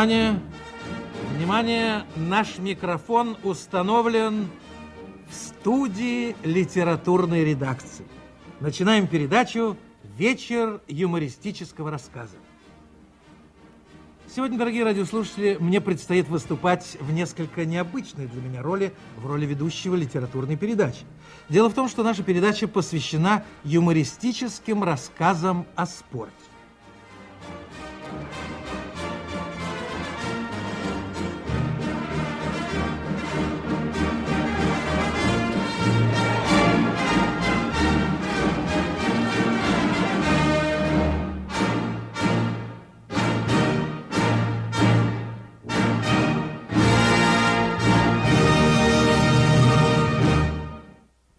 Внимание! Внимание! Наш микрофон установлен в студии литературной редакции. Начинаем передачу «Вечер юмористического рассказа». Сегодня, дорогие радиослушатели, мне предстоит выступать в несколько необычной для меня роли, в роли ведущего литературной передачи. Дело в том, что наша передача посвящена юмористическим рассказам о спорте.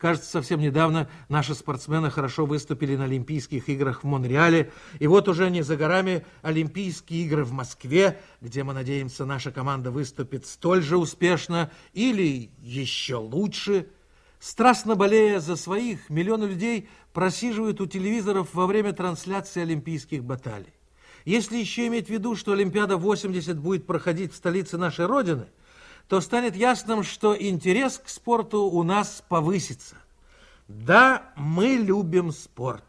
Кажется, совсем недавно наши спортсмены хорошо выступили на Олимпийских играх в Монреале. И вот уже не за горами Олимпийские игры в Москве, где, мы надеемся, наша команда выступит столь же успешно или еще лучше. Страстно болея за своих, миллионы людей просиживают у телевизоров во время трансляции олимпийских баталий. Если еще иметь в виду, что Олимпиада 80 будет проходить в столице нашей Родины – то станет ясным, что интерес к спорту у нас повысится. Да, мы любим спорт.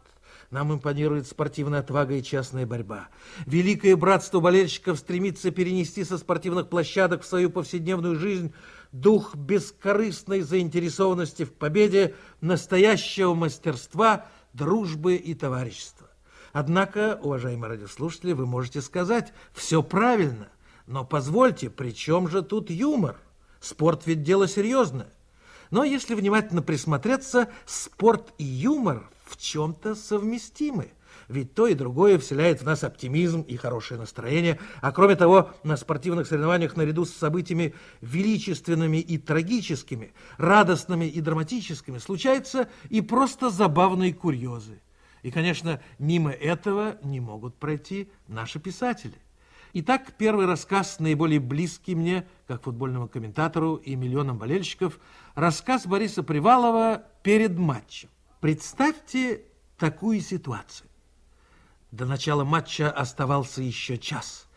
Нам импонирует спортивная отвага и частная борьба. Великое братство болельщиков стремится перенести со спортивных площадок в свою повседневную жизнь дух бескорыстной заинтересованности в победе, настоящего мастерства, дружбы и товарищества. Однако, уважаемые радиослушатели, вы можете сказать, все правильно – но позвольте, при чем же тут юмор? Спорт ведь дело серьезное. Но если внимательно присмотреться, спорт и юмор в чем-то совместимы. Ведь то и другое вселяет в нас оптимизм и хорошее настроение. А кроме того, на спортивных соревнованиях наряду с событиями величественными и трагическими, радостными и драматическими случаются и просто забавные курьезы. И, конечно, мимо этого не могут пройти наши писатели. Итак, первый рассказ, наиболее близкий мне, как футбольному комментатору и миллионам болельщиков, рассказ Бориса Привалова перед матчем. Представьте такую ситуацию. До начала матча оставался еще час.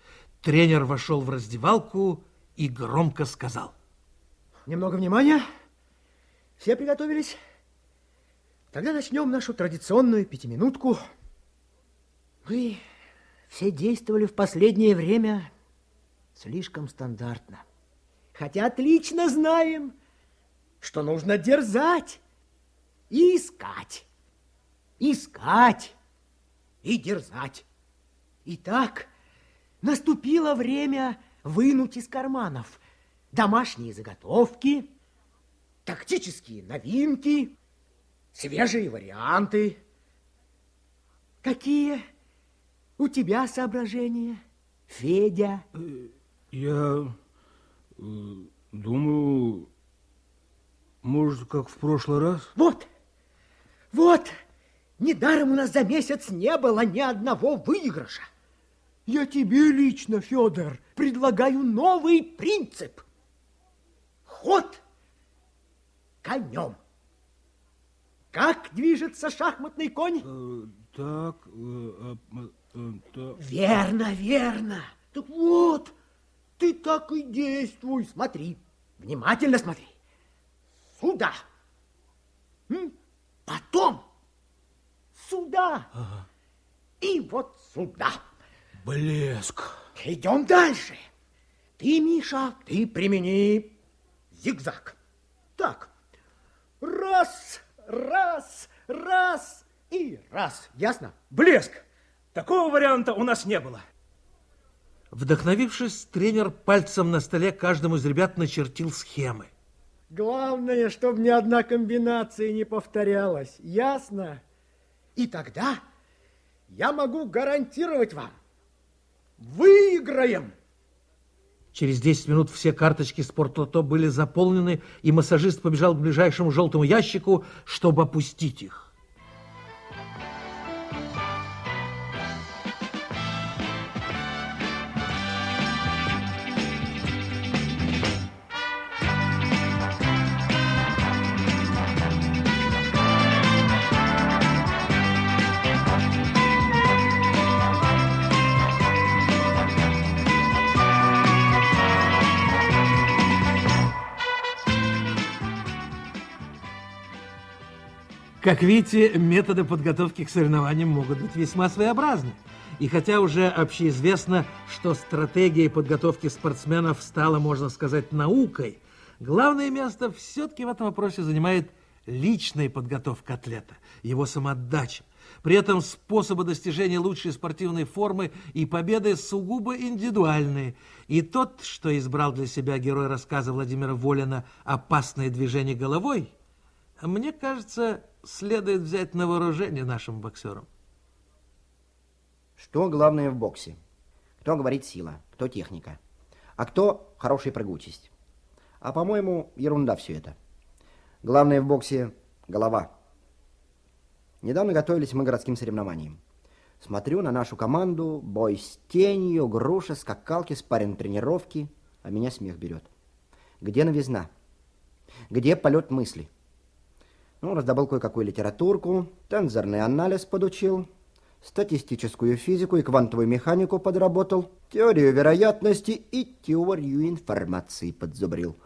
Тренер вошел в раздевалку и громко сказал. Немного внимания. Все приготовились? Тогда начнем нашу традиционную пятиминутку. Вы все действовали в последнее время слишком стандартно. Хотя отлично знаем, что нужно дерзать и искать. Искать и дерзать. Итак, наступило время вынуть из карманов домашние заготовки, тактические новинки, свежие варианты. Какие у тебя соображения, Федя? Э, я э, думаю, может, как в прошлый раз? Вот, вот, недаром у нас за месяц не было ни одного выигрыша. Я тебе лично, Федор, предлагаю новый принцип. Ход конем. Как движется шахматный конь? Э, так, э, э, Верно, верно. Так вот, ты так и действуй. Смотри, внимательно смотри. Сюда. Потом сюда. Ага. И вот сюда. Блеск. Идем дальше. Ты, Миша, ты примени зигзаг. Так, раз, раз, раз и раз. Ясно? Блеск. Такого варианта у нас не было. Вдохновившись, тренер пальцем на столе каждому из ребят начертил схемы. Главное, чтобы ни одна комбинация не повторялась. Ясно? И тогда я могу гарантировать вам, выиграем. Через 10 минут все карточки спортлото были заполнены, и массажист побежал к ближайшему желтому ящику, чтобы опустить их. Как видите, методы подготовки к соревнованиям могут быть весьма своеобразны. И хотя уже общеизвестно, что стратегия подготовки спортсменов стала, можно сказать, наукой, главное место все-таки в этом вопросе занимает личная подготовка атлета, его самоотдача. При этом способы достижения лучшей спортивной формы и победы сугубо индивидуальные. И тот, что избрал для себя герой рассказа Владимира Волина «Опасное движение головой», мне кажется, следует взять на вооружение нашим боксерам. Что главное в боксе? Кто говорит сила, кто техника, а кто хорошая прыгучесть. А по-моему, ерунда все это. Главное в боксе – голова. Недавно готовились мы к городским соревнованиям. Смотрю на нашу команду, бой с тенью, груша, скакалки, спарринг тренировки, а меня смех берет. Где новизна? Где полет мысли? Ну, раздобыл кое-какую литературку, тензорный анализ подучил, статистическую физику и квантовую механику подработал, теорию вероятности и теорию информации подзубрил.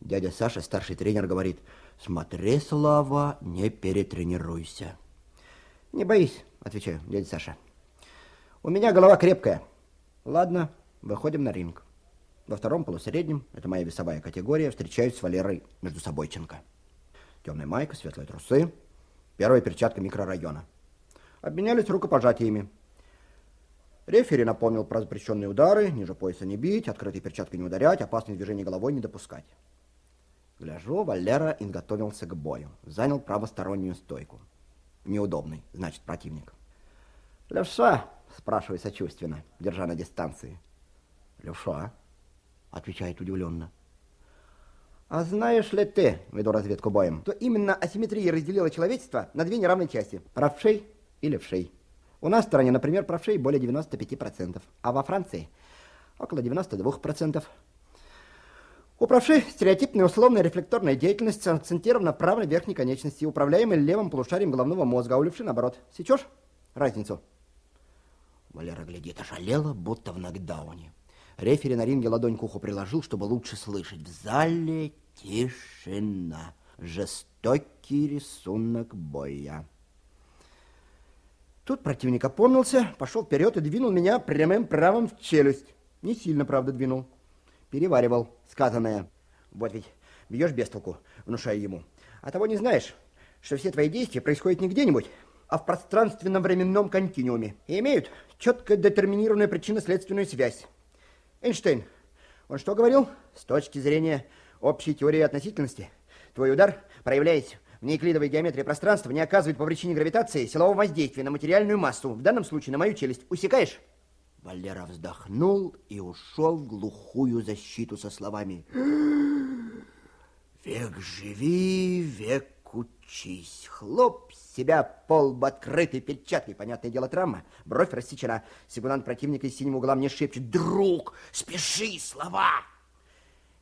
Дядя Саша, старший тренер, говорит, смотри, Слава, не перетренируйся. Не боись, отвечаю, дядя Саша. У меня голова крепкая. Ладно, выходим на ринг. Во втором полусреднем, это моя весовая категория, встречаюсь с Валерой между собойченко. Темная майка, светлые трусы, первая перчатка микрорайона. Обменялись рукопожатиями. Рефери напомнил про запрещенные удары, ниже пояса не бить, открытой перчаткой не ударять, опасные движения головой не допускать. Гляжу, Валера изготовился к бою. Занял правостороннюю стойку. Неудобный, значит, противник. «Левша?» – спрашиваю сочувственно, держа на дистанции. «Левша?» – отвечает удивленно. А знаешь ли ты, веду разведку боем, то именно асимметрия разделила человечество на две неравные части – правшей и левшей. У нас в стране, например, правшей более 95%, а во Франции около 92%. У правшей стереотипная условная рефлекторная деятельность акцентирована правой верхней конечности, управляемой левым полушарием головного мозга, а у левши наоборот. Сечешь разницу? Валера глядит, ошалела, будто в нокдауне. Рефери на ринге ладонь к уху приложил, чтобы лучше слышать. В зале тишина. Жестокий рисунок боя. Тут противник опомнился, пошел вперед и двинул меня прямым правым в челюсть. Не сильно, правда, двинул. Переваривал сказанное. Вот ведь бьешь без толку, внушая ему. А того не знаешь, что все твои действия происходят не где-нибудь, а в пространственно-временном континууме и имеют четко детерминированную причинно-следственную связь. Эйнштейн, он что говорил? С точки зрения общей теории относительности, твой удар, проявляясь в неэклидовой геометрии пространства, не оказывает по причине гравитации силового воздействия на материальную массу, в данном случае на мою челюсть. Усекаешь? Валера вздохнул и ушел в глухую защиту со словами «Век живи, век учись, хлоп себя полб открытой перчаткой, понятное дело, травма, бровь рассечена, сигунант противника из синего угла мне шепчет «Друг, спеши, слова!»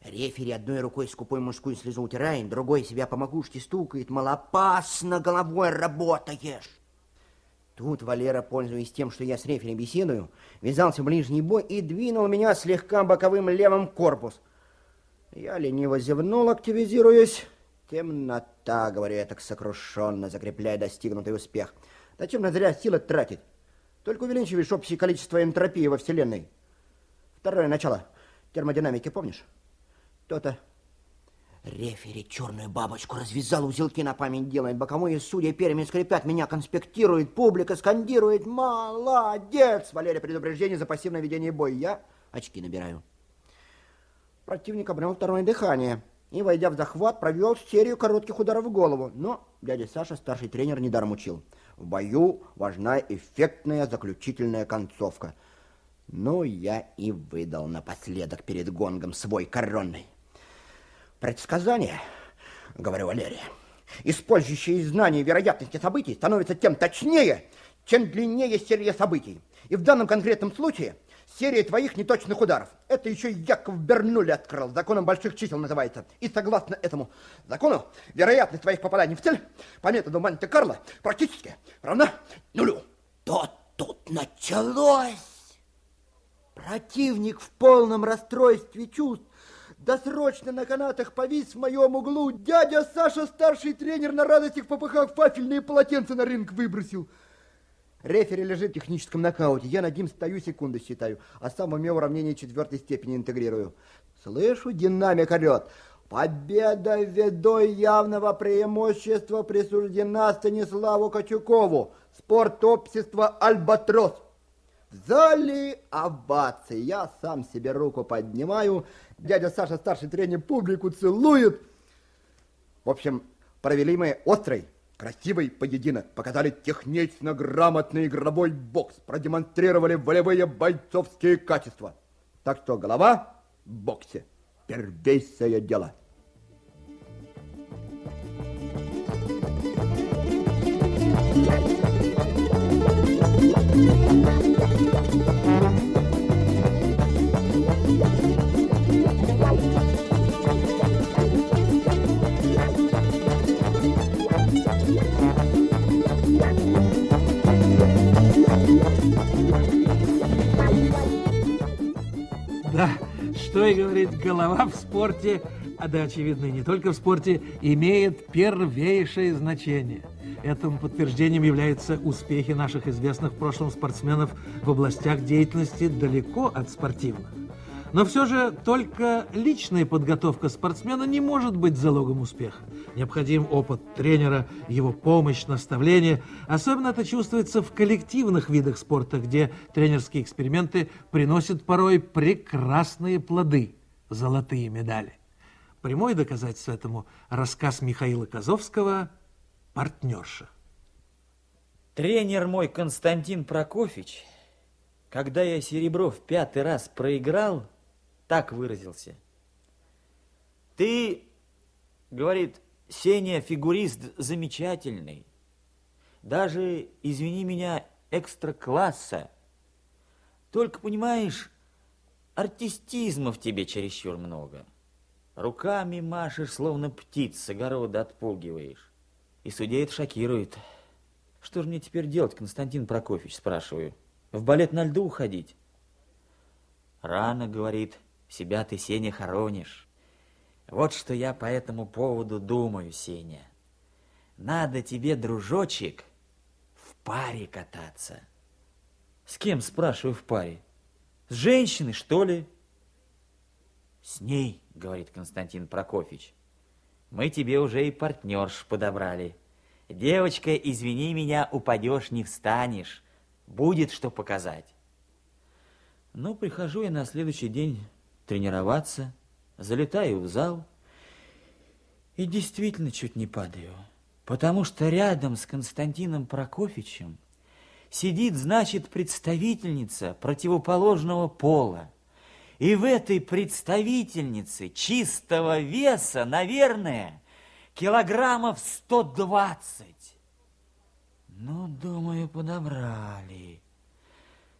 Рефери одной рукой скупой мужскую слезу утирает, другой себя по макушке стукает, малопасно головой работаешь. Тут Валера, пользуясь тем, что я с рефери беседую, ввязался в ближний бой и двинул меня слегка боковым левым корпус. Я лениво зевнул, активизируясь. Темнота, говорю я так сокрушенно, закрепляя достигнутый успех. Зачем на зря силы тратить? Только увеличиваешь общее количество энтропии во Вселенной. Второе начало термодинамики, помнишь? То-то. Рефери черную бабочку развязал, узелки на память делает, боковые судьи перьями скрипят, меня конспектирует, публика скандирует «Молодец!» Валерия предупреждение за пассивное ведение боя. Я очки набираю. Противник обрел второе дыхание и, войдя в захват, провел серию коротких ударов в голову. Но дядя Саша, старший тренер, недаром учил. В бою важна эффектная заключительная концовка. Ну, я и выдал напоследок перед гонгом свой коронный. Предсказание, говорю Валерия, использующие знания вероятности событий, становится тем точнее, чем длиннее серия событий. И в данном конкретном случае серия твоих неточных ударов. Это еще Яков Бернули открыл, законом больших чисел называется. И согласно этому закону, вероятность твоих попаданий в цель по методу Монте-Карло практически равна нулю. То тут началось. Противник в полном расстройстве чувств Досрочно на канатах повис в моем углу. Дядя Саша, старший тренер, на радостях попыхах фафельные полотенца на рынок выбросил. Рефери лежит в техническом нокауте. Я над ним стою, секунды считаю, а сам уме уравнение четвертой степени интегрирую. Слышу, динамик орет. Победа ввиду явного преимущества присуждена Станиславу Качукову. Спорт-общество «Альбатрос». В зале овации. Я сам себе руку поднимаю. Дядя Саша, старший тренер, публику целует. В общем, провели мы острый, красивый поединок. Показали технично грамотный игровой бокс. Продемонстрировали волевые бойцовские качества. Так что голова в боксе. Первейшее дело. Да, что и говорит, голова в спорте, а да, очевидно, не только в спорте, имеет первейшее значение. Этому подтверждением являются успехи наших известных в прошлом спортсменов в областях деятельности далеко от спортивных. Но все же только личная подготовка спортсмена не может быть залогом успеха. Необходим опыт тренера, его помощь, наставление. Особенно это чувствуется в коллективных видах спорта, где тренерские эксперименты приносят порой прекрасные плоды, золотые медали. Прямое доказательство этому рассказ Михаила Козовского «Партнерша». Тренер мой Константин Прокофьевич, когда я серебро в пятый раз проиграл, так выразился. Ты, говорит, Сеня, фигурист замечательный. Даже, извини меня, экстра-класса. Только, понимаешь, артистизма в тебе чересчур много. Руками машешь, словно птиц с огорода отпугиваешь. И судья это шокирует. Что же мне теперь делать, Константин Прокофьевич, спрашиваю? В балет на льду уходить? Рано, говорит, себя ты, Сеня, хоронишь. Вот что я по этому поводу думаю, Сеня. Надо тебе, дружочек, в паре кататься. С кем, спрашиваю, в паре? С женщиной, что ли? С ней, говорит Константин Прокофьевич. Мы тебе уже и партнерш подобрали. Девочка, извини меня, упадешь, не встанешь. Будет что показать. Ну, прихожу я на следующий день тренироваться, залетаю в зал и действительно чуть не падаю, потому что рядом с Константином Прокофьевичем сидит, значит, представительница противоположного пола. И в этой представительнице чистого веса, наверное, килограммов 120. Ну, думаю, подобрали.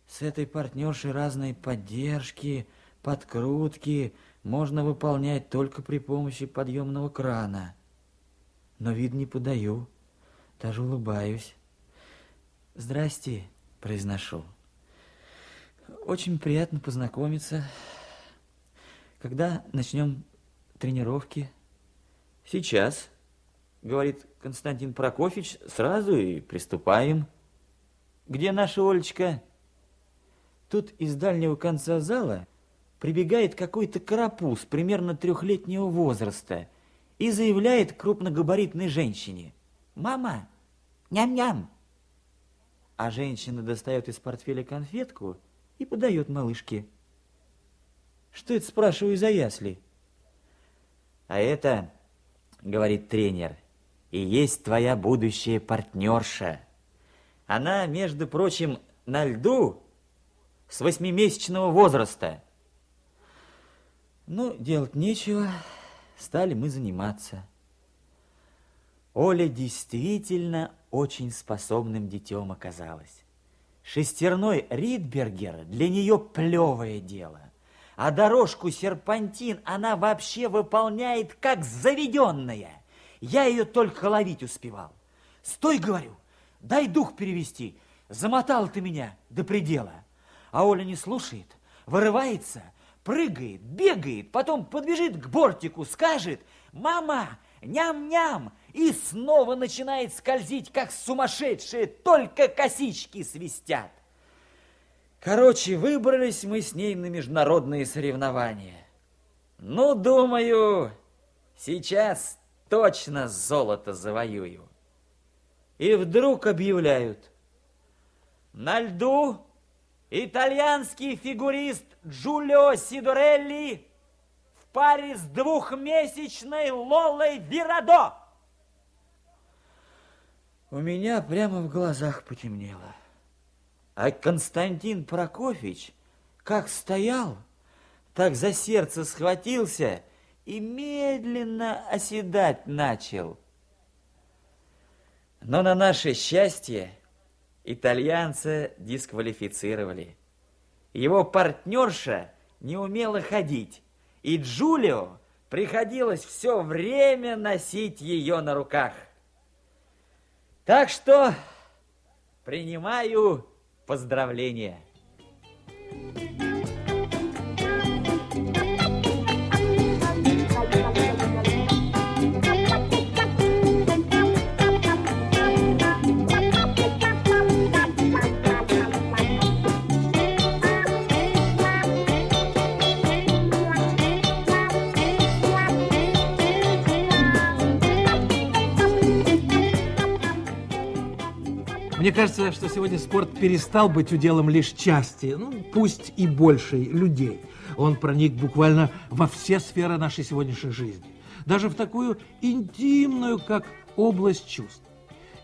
С этой партнершей разной поддержки, подкрутки можно выполнять только при помощи подъемного крана. Но вид не подаю, даже улыбаюсь. «Здрасте», — произношу. «Очень приятно познакомиться. Когда начнем тренировки?» «Сейчас», — говорит Константин Прокофьевич, «сразу и приступаем». «Где наша Олечка?» Тут из дальнего конца зала прибегает какой-то карапуз примерно трехлетнего возраста и заявляет крупногабаритной женщине. «Мама, ням-ням!» А женщина достает из портфеля конфетку и подает малышке. «Что это, спрашиваю, за ясли?» «А это, — говорит тренер, — и есть твоя будущая партнерша. Она, между прочим, на льду с восьмимесячного возраста». Ну, делать нечего, стали мы заниматься. Оля действительно очень способным детем оказалась. Шестерной Ридбергер для нее плевое дело. А дорожку серпантин она вообще выполняет как заведенная. Я ее только ловить успевал. Стой, говорю, дай дух перевести. Замотал ты меня до предела. А Оля не слушает, вырывается, прыгает, бегает, потом подбежит к бортику, скажет «Мама, ням-ням!» и снова начинает скользить, как сумасшедшие, только косички свистят. Короче, выбрались мы с ней на международные соревнования. Ну, думаю, сейчас точно золото завоюю. И вдруг объявляют. На льду итальянский фигурист Джулио Сидорелли в паре с двухмесячной Лолой Вирадо. У меня прямо в глазах потемнело. А Константин Прокофьевич как стоял, так за сердце схватился и медленно оседать начал. Но на наше счастье итальянца дисквалифицировали. Его партнерша не умела ходить, и Джулио приходилось все время носить ее на руках. Так что принимаю Поздравления! Мне кажется, что сегодня спорт перестал быть уделом лишь части, ну, пусть и большей, людей. Он проник буквально во все сферы нашей сегодняшней жизни. Даже в такую интимную, как область чувств.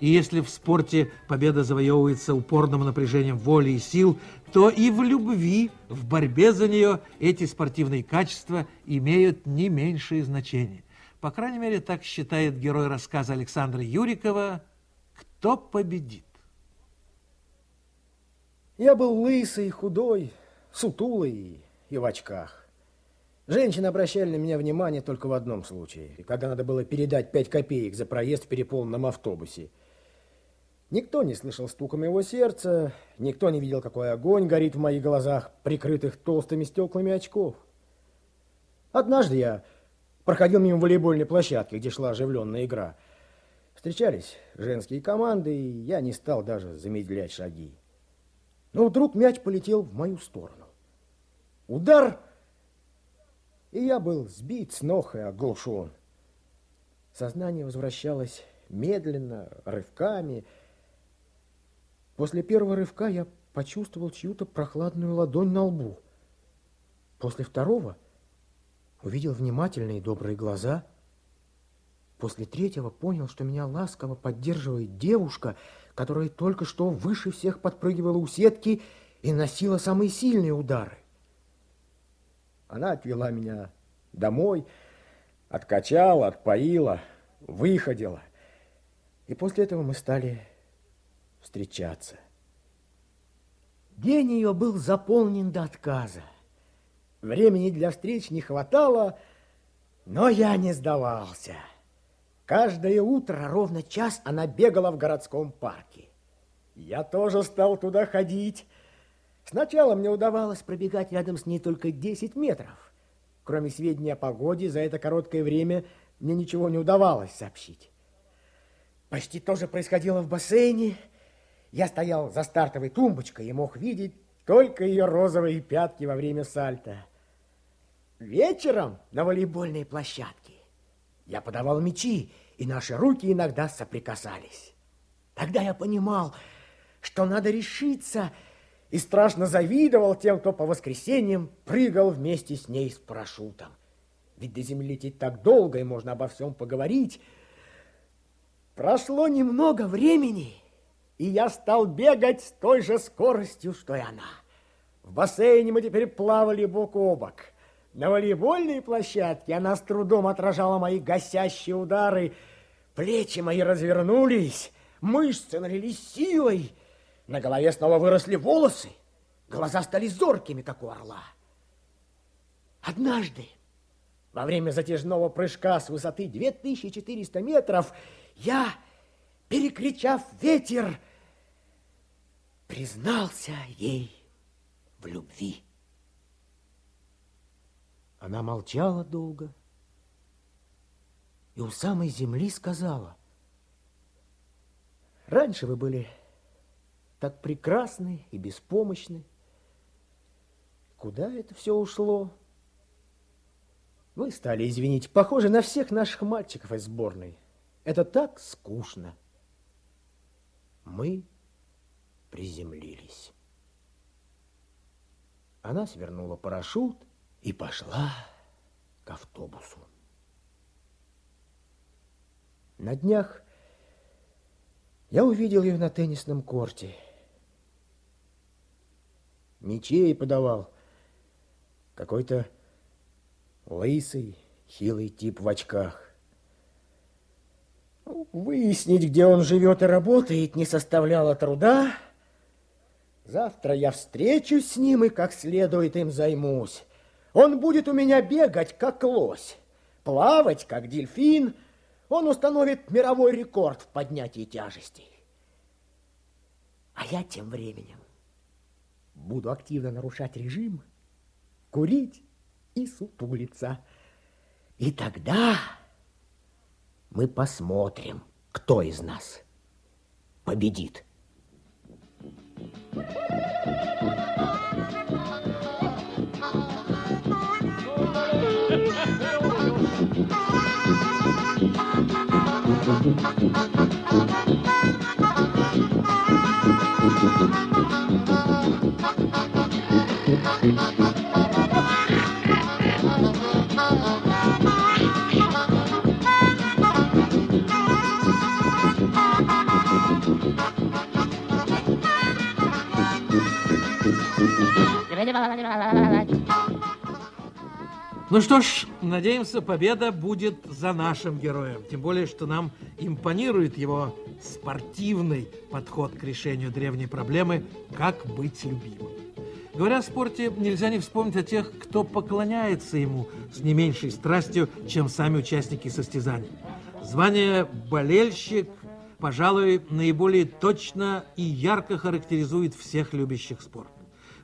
И если в спорте победа завоевывается упорным напряжением воли и сил, то и в любви, в борьбе за нее эти спортивные качества имеют не меньшее значение. По крайней мере, так считает герой рассказа Александра Юрикова «Кто победит?». Я был лысый, худой, сутулый и в очках. Женщины обращали на меня внимание только в одном случае, когда надо было передать пять копеек за проезд в переполненном автобусе. Никто не слышал стука моего сердца, никто не видел, какой огонь горит в моих глазах, прикрытых толстыми стеклами очков. Однажды я проходил мимо волейбольной площадки, где шла оживленная игра. Встречались женские команды, и я не стал даже замедлять шаги. Но вдруг мяч полетел в мою сторону. Удар, и я был сбит с ног и оглушен. Сознание возвращалось медленно, рывками. После первого рывка я почувствовал чью-то прохладную ладонь на лбу. После второго увидел внимательные добрые глаза. После третьего понял, что меня ласково поддерживает девушка — которая только что выше всех подпрыгивала у сетки и носила самые сильные удары. Она отвела меня домой, откачала, отпоила, выходила. И после этого мы стали встречаться. День ее был заполнен до отказа. Времени для встреч не хватало, но я не сдавался. Каждое утро ровно час она бегала в городском парке. Я тоже стал туда ходить. Сначала мне удавалось пробегать рядом с ней только 10 метров. Кроме сведений о погоде, за это короткое время мне ничего не удавалось сообщить. Почти то же происходило в бассейне. Я стоял за стартовой тумбочкой и мог видеть только ее розовые пятки во время сальта. Вечером на волейбольной площадке я подавал мячи, и наши руки иногда соприкасались. Тогда я понимал, что надо решиться, и страшно завидовал тем, кто по воскресеньям прыгал вместе с ней с парашютом. Ведь до земли лететь так долго, и можно обо всем поговорить. Прошло немного времени, и я стал бегать с той же скоростью, что и она. В бассейне мы теперь плавали бок о бок – на волейбольной площадке она с трудом отражала мои гасящие удары. Плечи мои развернулись, мышцы налились силой. На голове снова выросли волосы. Глаза стали зоркими, как у орла. Однажды, во время затяжного прыжка с высоты 2400 метров, я, перекричав ветер, признался ей в любви. Она молчала долго и у самой земли сказала, «Раньше вы были так прекрасны и беспомощны. Куда это все ушло? Вы стали, извините, похожи на всех наших мальчиков из сборной. Это так скучно. Мы приземлились. Она свернула парашют и пошла к автобусу. На днях я увидел ее на теннисном корте. Мечей подавал какой-то лысый, хилый тип в очках. Выяснить, где он живет и работает, не составляло труда. Завтра я встречусь с ним и как следует им займусь. Он будет у меня бегать, как лось, плавать, как дельфин. Он установит мировой рекорд в поднятии тяжестей. А я тем временем буду активно нарушать режим, курить и сутулиться. И тогда мы посмотрим, кто из нас победит. Gracias. Ну что ж, надеемся, победа будет за нашим героем. Тем более, что нам импонирует его спортивный подход к решению древней проблемы «Как быть любимым». Говоря о спорте, нельзя не вспомнить о тех, кто поклоняется ему с не меньшей страстью, чем сами участники состязаний. Звание «болельщик», пожалуй, наиболее точно и ярко характеризует всех любящих спорт.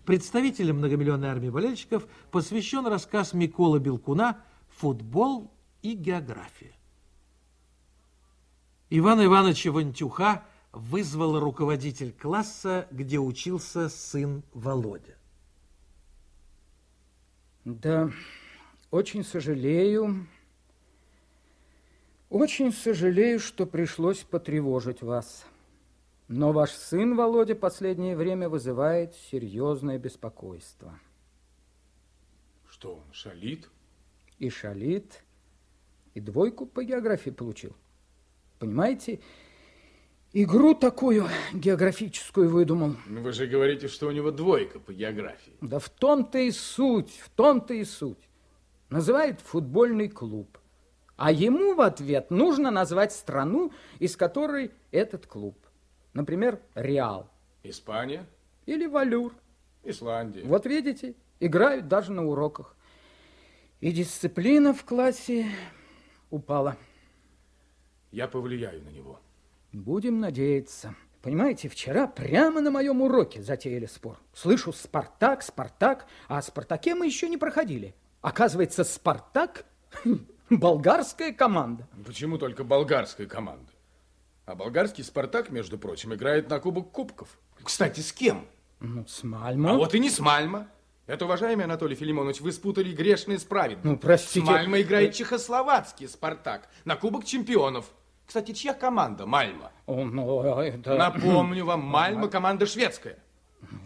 Представителям многомиллионной армии болельщиков посвящен рассказ Миколы Белкуна «Футбол и география». Ивана Ивановича Вантюха вызвал руководитель класса, где учился сын Володя. Да, очень сожалею, очень сожалею, что пришлось потревожить вас. Но ваш сын, Володя, последнее время вызывает серьезное беспокойство. Что он, шалит? И шалит, и двойку по географии получил. Понимаете, игру такую географическую выдумал. Ну, вы же говорите, что у него двойка по географии. Да в том-то и суть, в том-то и суть. Называет футбольный клуб. А ему в ответ нужно назвать страну, из которой этот клуб. Например, Реал. Испания? Или Валюр. Исландия. Вот видите, играют даже на уроках. И дисциплина в классе упала. Я повлияю на него. Будем надеяться. Понимаете, вчера прямо на моем уроке затеяли спор. Слышу «Спартак», «Спартак», а о «Спартаке» мы еще не проходили. Оказывается, «Спартак» – болгарская команда. Почему только болгарская команда? А болгарский «Спартак», между прочим, играет на Кубок Кубков. Кстати, с кем? Ну, с Мальмо. А вот и не с Мальмо. Это, уважаемый Анатолий Филимонович, вы спутали грешное с праведным. Ну, простите. С Мальмо играет чехословацкий «Спартак» на Кубок Чемпионов. Кстати, чья команда Мальма? О, ну, это... Напомню вам, Мальма команда шведская.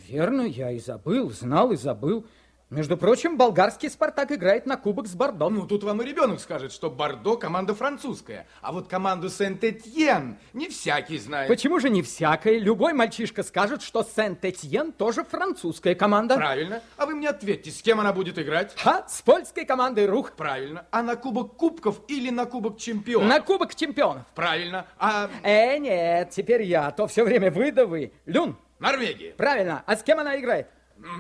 Верно, я и забыл, знал и забыл. Между прочим, болгарский «Спартак» играет на кубок с Бордо. Ну, тут вам и ребенок скажет, что Бордо команда французская. А вот команду Сент-Этьен не всякий знает. Почему же не всякий? Любой мальчишка скажет, что Сент-Этьен тоже французская команда. Правильно. А вы мне ответьте, с кем она будет играть? Ха, с польской командой Рух. Правильно. А на Кубок Кубков или на Кубок Чемпионов? На Кубок Чемпионов. Правильно. А... Э, нет, теперь я. А то все время вы да вы. Люн. Норвегия. Правильно. А с кем она играет?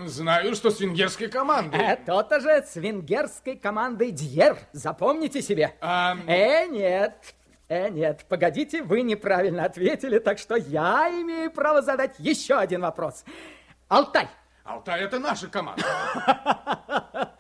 Знаю, что с венгерской командой. Э, то-то же с венгерской командой Дьер. Запомните себе. А... Э, нет. Э, нет, погодите, вы неправильно ответили, так что я имею право задать еще один вопрос. Алтай. Алтай – это наша команда.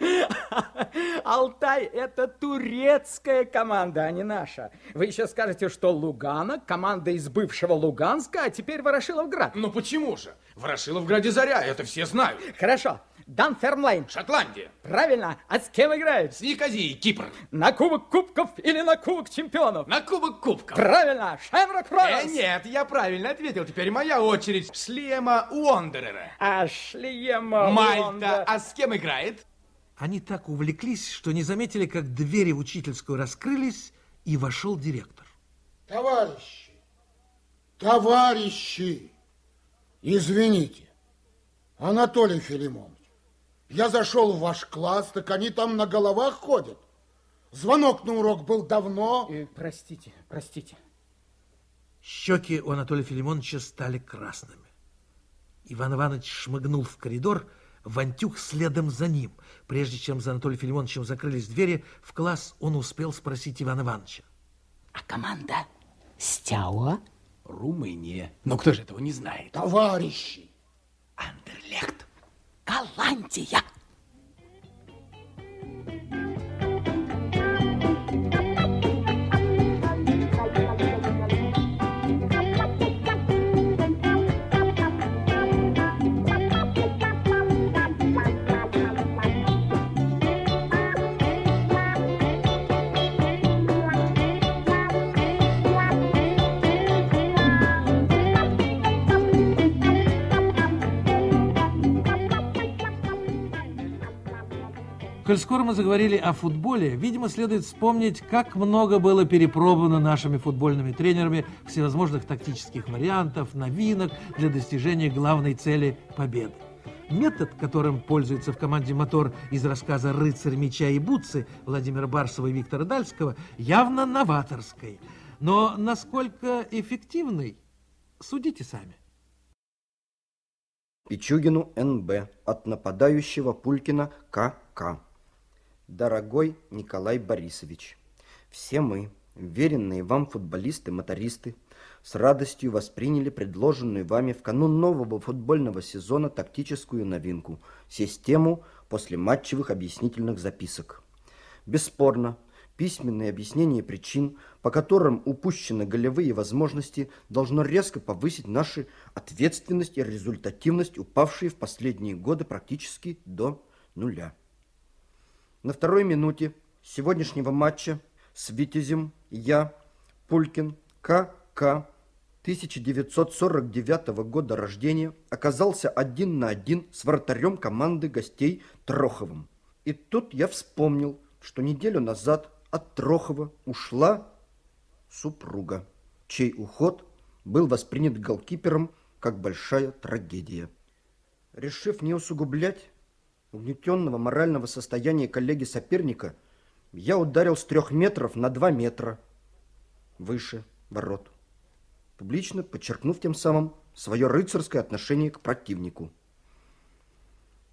Алтай – это турецкая команда, а не наша. Вы еще скажете, что Лугана – команда из бывшего Луганска, а теперь Ворошиловград. Ну почему же? Ворошиловграде заря, это все знают. Хорошо. Данфермлайн. Шотландия. Правильно. А с кем играет? С Никозией, Кипр. На Кубок Кубков или на Кубок Чемпионов? На Кубок Кубков. Правильно. Шемрок Э, Роверс. нет, я правильно ответил. Теперь моя очередь. Шлема Уондерерс. А Шлема Мальта. Лонда. А с кем играет? Они так увлеклись, что не заметили, как двери в учительскую раскрылись, и вошел директор. Товарищи, товарищи, извините, Анатолий Филимонович, я зашел в ваш класс, так они там на головах ходят. Звонок на урок был давно. Э, Простите, простите. Щеки у Анатолия Филимоновича стали красными. Иван Иванович шмыгнул в коридор, Вантюх следом за ним. Прежде чем за Анатолием Филимоновичем закрылись двери, в класс он успел спросить Ивана Ивановича. А команда Стяуа? Румыния. Но кто же этого не знает? Товарищи, Андерлехт. Голландия. Коль скоро мы заговорили о футболе, видимо, следует вспомнить, как много было перепробовано нашими футбольными тренерами всевозможных тактических вариантов, новинок для достижения главной цели – победы. Метод, которым пользуется в команде «Мотор» из рассказа «Рыцарь меча и бутсы» Владимира Барсова и Виктора Дальского, явно новаторский. Но насколько эффективный, судите сами. Пичугину Н.Б. От нападающего Пулькина К.К. Дорогой Николай Борисович, все мы, веренные вам футболисты-мотористы, с радостью восприняли предложенную вами в канун нового футбольного сезона тактическую новинку – систему послематчевых объяснительных записок. Бесспорно, письменное объяснение причин, по которым упущены голевые возможности, должно резко повысить нашу ответственность и результативность, упавшие в последние годы практически до нуля. На второй минуте сегодняшнего матча с Витязем я, Пулькин, К.К., 1949 года рождения, оказался один на один с вратарем команды гостей Троховым. И тут я вспомнил, что неделю назад от Трохова ушла супруга, чей уход был воспринят голкипером как большая трагедия. Решив не усугублять угнетенного морального состояния коллеги-соперника, я ударил с трех метров на два метра выше ворот, публично подчеркнув тем самым свое рыцарское отношение к противнику.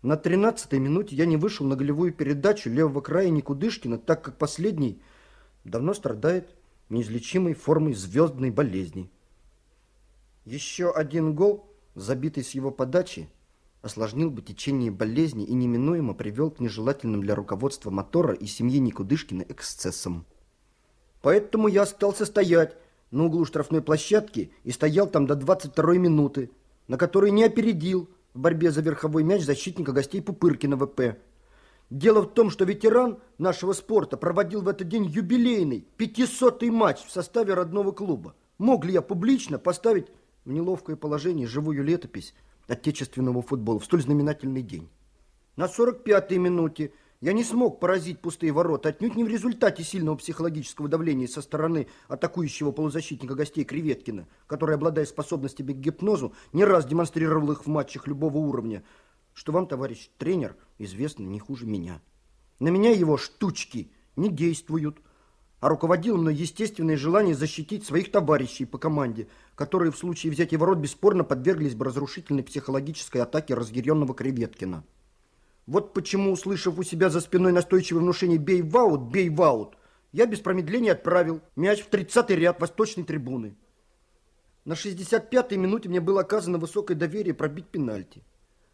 На 13-й минуте я не вышел на голевую передачу левого края Никудышкина, так как последний давно страдает неизлечимой формой звездной болезни. Еще один гол, забитый с его подачи, осложнил бы течение болезни и неминуемо привел к нежелательным для руководства мотора и семьи Никудышкина эксцессам. Поэтому я остался стоять на углу штрафной площадки и стоял там до 22 минуты, на которой не опередил в борьбе за верховой мяч защитника гостей Пупыркина ВП. Дело в том, что ветеран нашего спорта проводил в этот день юбилейный 500-й матч в составе родного клуба. Мог ли я публично поставить в неловкое положение живую летопись отечественного футбола в столь знаменательный день? На 45-й минуте я не смог поразить пустые ворота, отнюдь не в результате сильного психологического давления со стороны атакующего полузащитника гостей Креветкина, который, обладая способностями к гипнозу, не раз демонстрировал их в матчах любого уровня, что вам, товарищ тренер, известно не хуже меня. На меня его штучки не действуют, а руководило мной естественное желание защитить своих товарищей по команде, которые в случае взятия ворот бесспорно подверглись бы разрушительной психологической атаке разъяренного Креветкина. Вот почему, услышав у себя за спиной настойчивое внушение «бей в аут, бей в аут», я без промедления отправил мяч в 30-й ряд восточной трибуны. На 65-й минуте мне было оказано высокое доверие пробить пенальти.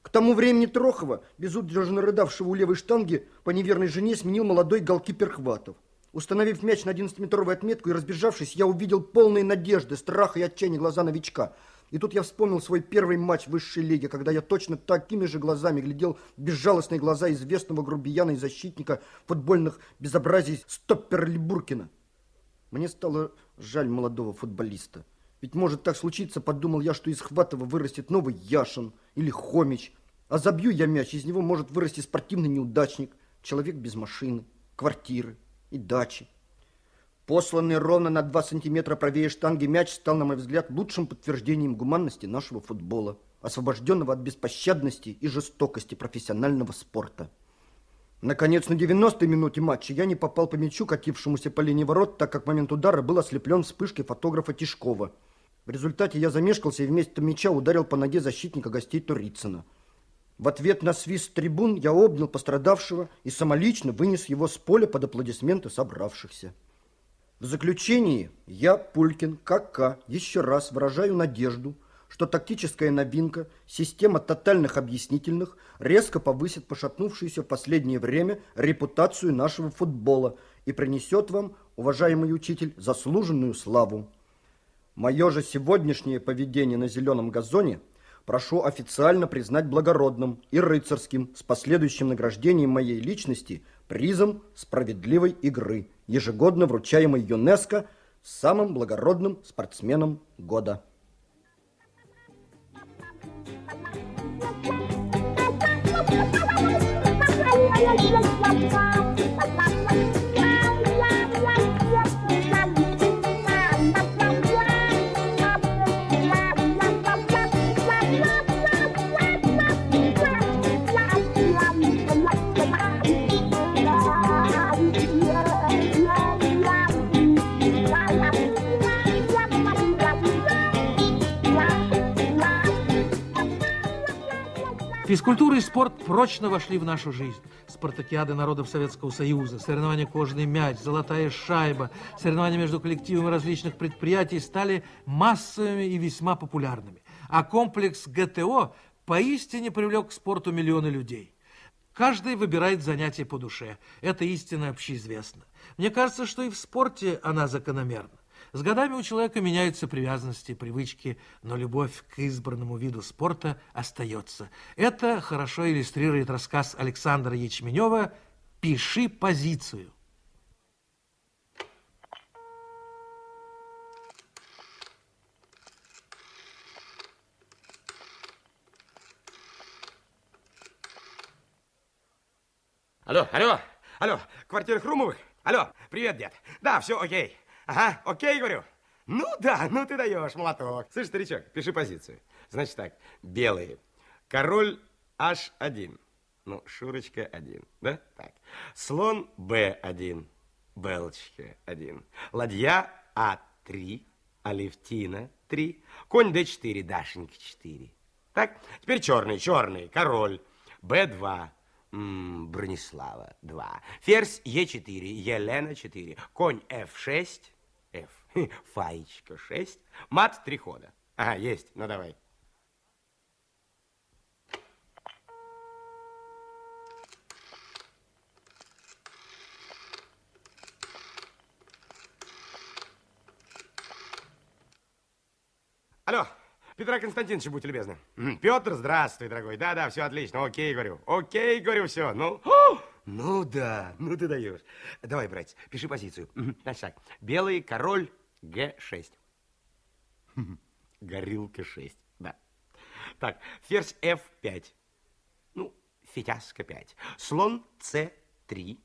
К тому времени Трохова, безудержно рыдавшего у левой штанги, по неверной жене сменил молодой голкипер Хватов. Установив мяч на 11-метровую отметку и разбежавшись, я увидел полные надежды, страха и отчаяния глаза новичка. И тут я вспомнил свой первый матч в высшей лиге, когда я точно такими же глазами глядел безжалостные глаза известного грубияна и защитника футбольных безобразий Стоппера Буркина. Мне стало жаль молодого футболиста. Ведь может так случиться, подумал я, что из Хватова вырастет новый Яшин или Хомич. А забью я мяч, из него может вырасти спортивный неудачник, человек без машины, квартиры и дачи. Посланный ровно на 2 сантиметра правее штанги мяч стал, на мой взгляд, лучшим подтверждением гуманности нашего футбола, освобожденного от беспощадности и жестокости профессионального спорта. Наконец, на 90-й минуте матча я не попал по мячу, катившемуся по линии ворот, так как момент удара был ослеплен вспышкой фотографа Тишкова. В результате я замешкался и вместо мяча ударил по ноге защитника гостей Турицына. В ответ на свист трибун я обнял пострадавшего и самолично вынес его с поля под аплодисменты собравшихся. В заключении я, Пулькин, КК, еще раз выражаю надежду, что тактическая новинка, система тотальных объяснительных резко повысит пошатнувшуюся в последнее время репутацию нашего футбола и принесет вам, уважаемый учитель, заслуженную славу. Мое же сегодняшнее поведение на зеленом газоне – прошу официально признать благородным и рыцарским с последующим награждением моей личности призом справедливой игры, ежегодно вручаемой ЮНЕСКО самым благородным спортсменом года. Физкультура и спорт прочно вошли в нашу жизнь. Спартакиады народов Советского Союза, соревнования «Кожаный мяч», «Золотая шайба», соревнования между коллективами различных предприятий стали массовыми и весьма популярными. А комплекс ГТО поистине привлек к спорту миллионы людей. Каждый выбирает занятие по душе. Это истина общеизвестна. Мне кажется, что и в спорте она закономерна. С годами у человека меняются привязанности, привычки, но любовь к избранному виду спорта остается. Это хорошо иллюстрирует рассказ Александра Ячменева «Пиши позицию». Алло, алло, алло, квартира Хрумовых? Алло, привет, дед. Да, все окей. Ага, окей, говорю. Ну да, ну ты даешь, молоток. Слышь, старичок, пиши позицию. Значит так, белые. Король H1. Ну, Шурочка 1, да? Так. Слон B1. Белочка 1. Ладья А3. Алевтина 3. Конь D4. Дашенька 4. Так, теперь черный, черный. Король Б2. М -м, Бронислава 2. Ферзь Е4. Елена 4. Конь F6. Фаечка 6. Мат три хода. Ага, есть. Ну, давай. Алло, Петра Константиновича, будьте любезны. Петр, здравствуй, дорогой. Да-да, все отлично. Окей, говорю. Окей, говорю, все. Ну, ну да, ну ты даешь. Давай, братец, пиши позицию. Значит так, белый король Г6. Горилка 6, да. Так, ферзь F5. Ну, фитяска 5. Слон С3.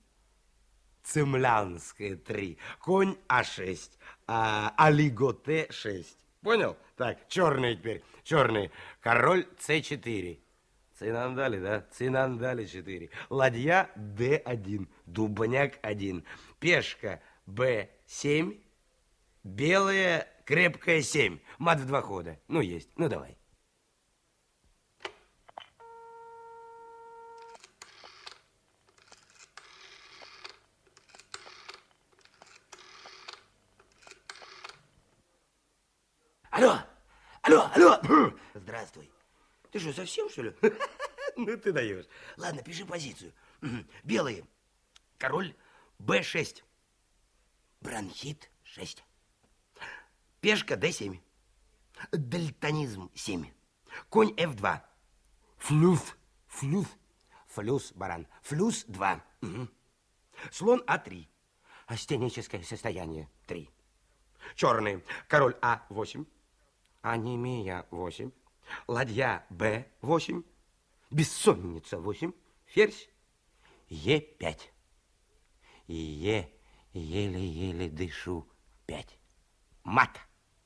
Цемлянская 3. Конь А6. А, Алиготе 6. Понял? Так, черные теперь. Черные. Король С4. Цинандали, да? Цинандали 4. Ладья Д1. Дубняк 1. Пешка Б7. Белая крепкая 7. Мат в два хода. Ну, есть. Ну, давай. Алло, алло, алло. Здравствуй. Ты что, совсем, что ли? Ну ты даешь. Ладно, пиши позицию. Белые. Король Б6. Бронхит 6. Пешка Д7. Дальтонизм 7. Конь F2. Флюс. Флюс. Флюс, баран. Флюс 2. Мгм. Слон А3. Астеническое состояние 3. Черные. Король А8. Анемия 8. Ладья Б8. Бессонница 8. Ферзь Е5. Е еле-еле дышу 5. Мат.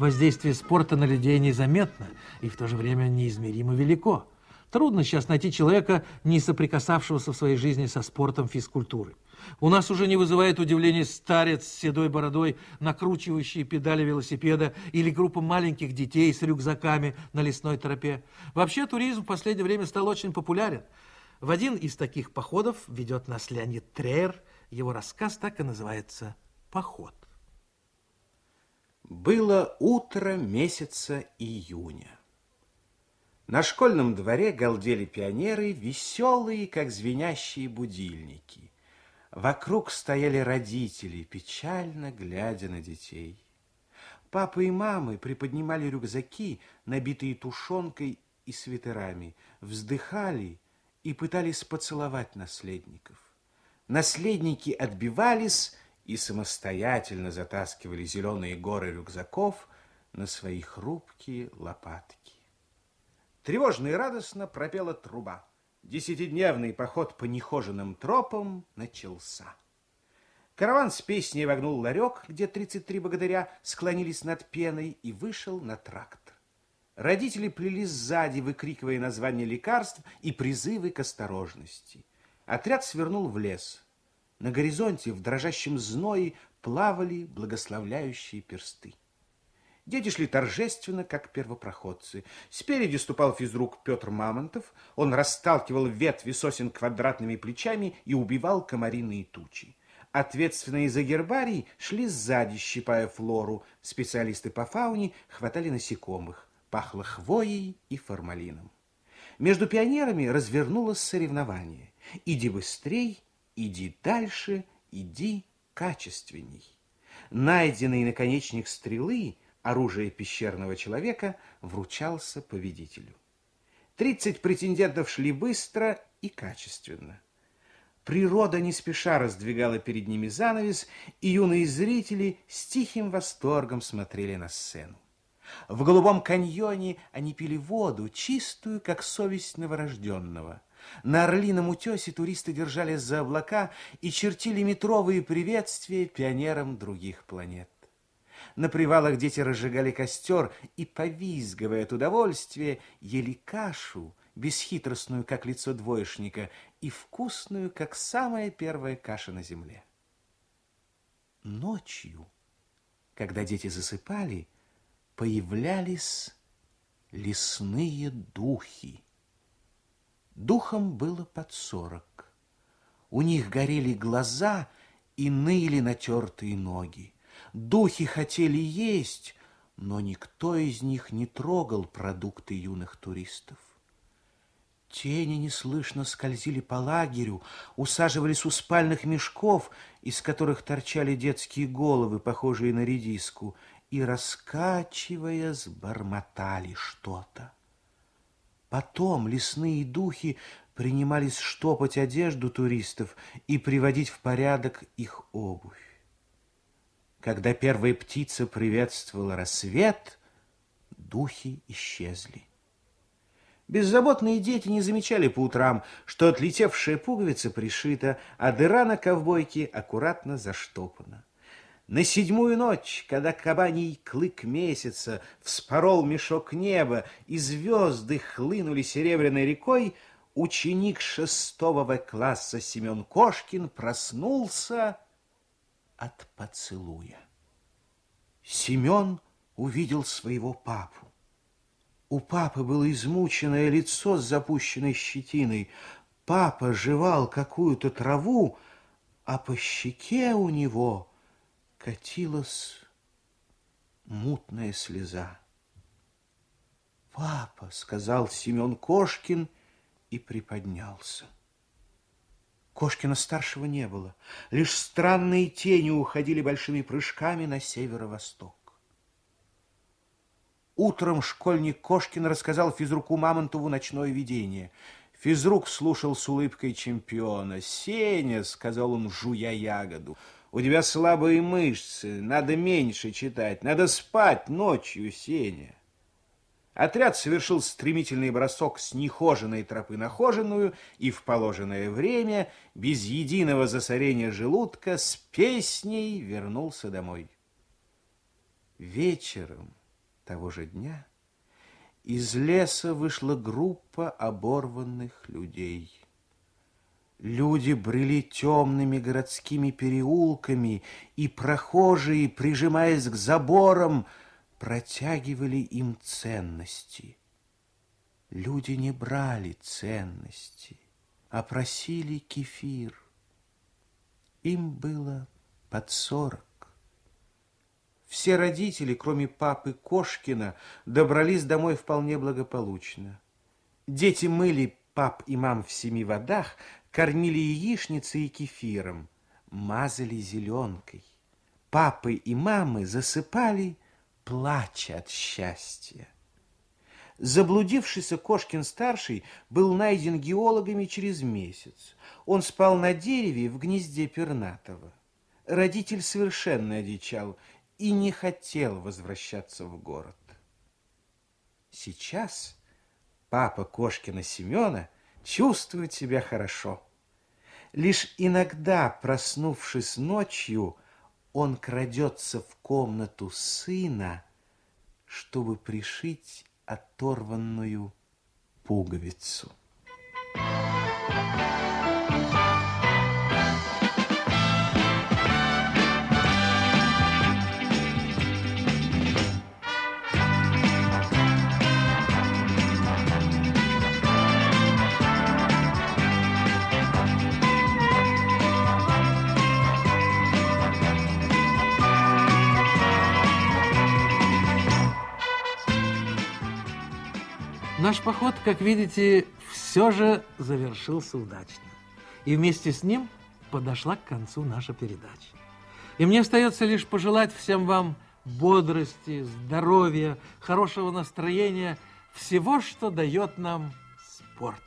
Воздействие спорта на людей незаметно и в то же время неизмеримо велико. Трудно сейчас найти человека, не соприкасавшегося в своей жизни со спортом физкультуры. У нас уже не вызывает удивления старец с седой бородой, накручивающий педали велосипеда, или группа маленьких детей с рюкзаками на лесной тропе. Вообще туризм в последнее время стал очень популярен. В один из таких походов ведет нас Леонид Трейер. Его рассказ так и называется «Поход». Было утро месяца июня. На школьном дворе галдели пионеры, веселые, как звенящие будильники. Вокруг стояли родители, печально глядя на детей. Папы и мамы приподнимали рюкзаки, набитые тушенкой и свитерами, вздыхали и пытались поцеловать наследников. Наследники отбивались и самостоятельно затаскивали зеленые горы рюкзаков на свои хрупкие лопатки. Тревожно и радостно пропела труба. Десятидневный поход по нехоженным тропам начался. Караван с песней вогнул ларек, где 33 богатыря склонились над пеной, и вышел на трактор. Родители плели сзади, выкрикивая названия лекарств и призывы к осторожности. Отряд свернул в лес. На горизонте в дрожащем зное плавали благословляющие персты. Дети шли торжественно, как первопроходцы. Спереди ступал физрук Петр Мамонтов. Он расталкивал ветви сосен квадратными плечами и убивал комариные тучи. Ответственные за гербарий шли сзади, щипая флору. Специалисты по фауне хватали насекомых. Пахло хвоей и формалином. Между пионерами развернулось соревнование. Иди быстрей, иди дальше, иди качественней. Найденный наконечник стрелы – оружие пещерного человека вручался победителю. Тридцать претендентов шли быстро и качественно. Природа не спеша раздвигала перед ними занавес, и юные зрители с тихим восторгом смотрели на сцену. В голубом каньоне они пили воду, чистую, как совесть новорожденного. На Орлином утесе туристы держались за облака и чертили метровые приветствия пионерам других планет. На привалах дети разжигали костер и, повизгивая от удовольствия, ели кашу, бесхитростную, как лицо двоечника, и вкусную, как самая первая каша на земле. Ночью, когда дети засыпали, появлялись лесные духи. Духам было под сорок. У них горели глаза и ныли натертые ноги. Духи хотели есть, но никто из них не трогал продукты юных туристов. Тени неслышно скользили по лагерю, усаживались у спальных мешков, из которых торчали детские головы, похожие на редиску, и, раскачиваясь, бормотали что-то. Потом лесные духи принимались штопать одежду туристов и приводить в порядок их обувь. Когда первая птица приветствовала рассвет, духи исчезли. Беззаботные дети не замечали по утрам, что отлетевшая пуговица пришита, а дыра на ковбойке аккуратно заштопана. На седьмую ночь, когда кабаний клык месяца вспорол мешок неба, и звезды хлынули серебряной рекой, ученик шестого класса Семен Кошкин проснулся от поцелуя. Семен увидел своего папу. У папы было измученное лицо с запущенной щетиной. Папа жевал какую-то траву, а по щеке у него катилась мутная слеза. «Папа», — сказал Семен Кошкин и приподнялся. Кошкина-старшего не было. Лишь странные тени уходили большими прыжками на северо-восток. Утром школьник Кошкин рассказал физруку Мамонтову ночное видение. Физрук слушал с улыбкой чемпиона. «Сеня», — сказал он, жуя ягоду, — «у тебя слабые мышцы, надо меньше читать, надо спать ночью, Сеня». Отряд совершил стремительный бросок с нехоженной тропы на хоженую и в положенное время, без единого засорения желудка, с песней вернулся домой. Вечером того же дня из леса вышла группа оборванных людей. Люди брели темными городскими переулками, и прохожие, прижимаясь к заборам, протягивали им ценности. Люди не брали ценности, а просили кефир. Им было под сорок. Все родители, кроме папы Кошкина, добрались домой вполне благополучно. Дети мыли пап и мам в семи водах, кормили яичницей и кефиром, мазали зеленкой. Папы и мамы засыпали плача от счастья. Заблудившийся Кошкин-старший был найден геологами через месяц. Он спал на дереве в гнезде пернатого. Родитель совершенно одичал и не хотел возвращаться в город. Сейчас папа Кошкина Семена чувствует себя хорошо. Лишь иногда, проснувшись ночью, он крадется в комнату сына, чтобы пришить оторванную пуговицу. Наш поход, как видите, все же завершился удачно. И вместе с ним подошла к концу наша передача. И мне остается лишь пожелать всем вам бодрости, здоровья, хорошего настроения, всего, что дает нам спорт.